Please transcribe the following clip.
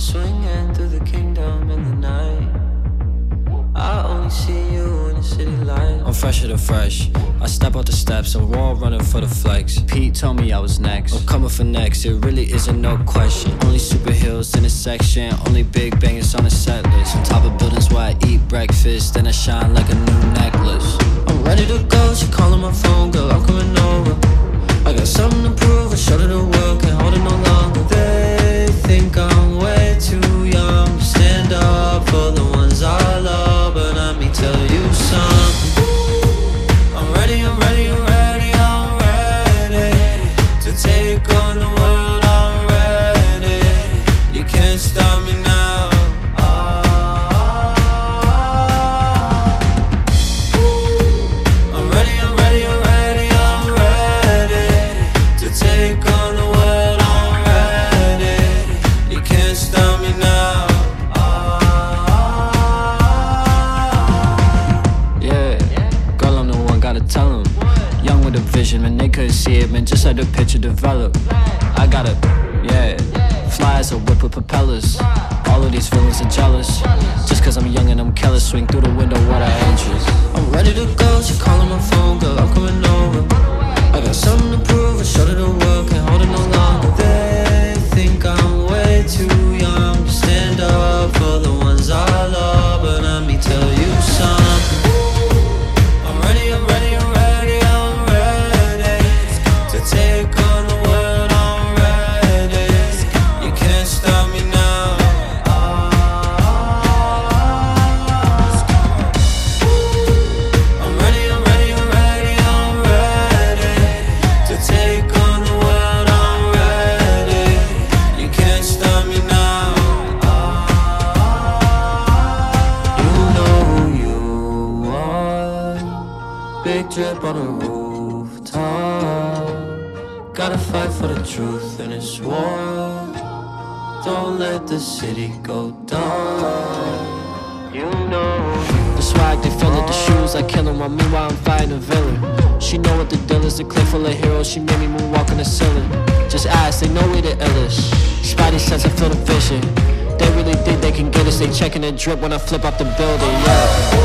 Swinging through the kingdom in the night. I only see you in the city light. I'm fresher than fresh. I step out the steps, and we're all running for the flex. Pete told me I was next. I'm coming for next, it really isn't no question. Only super heels in the section, only big bangers on the set list. On top of buildings where I eat breakfast, then I shine like a new necklace. I'm ready to go, she calling my phone, vision, man, they couldn't see it, man, just let the picture develop. I gotta, yeah, fly as a whip with propellers. All of these feelings are jealous. Just cause I'm young and I'm careless, swing through the window, what I interest. I'm ready to go. She calling Big drip on the rooftop. Gotta fight for the truth in this war. Don't let the city go down. You know. The swag, they feel it, the shoes, I kill 'em while meanwhile I'm fighting a villain. She know what the deal is, a clip full of heroes, she made me moonwalk on the ceiling. Just ask, they know we the illest. Spidey sense, I feel the vision. They really think they can get us, they checking the drip when I flip off the building, yeah.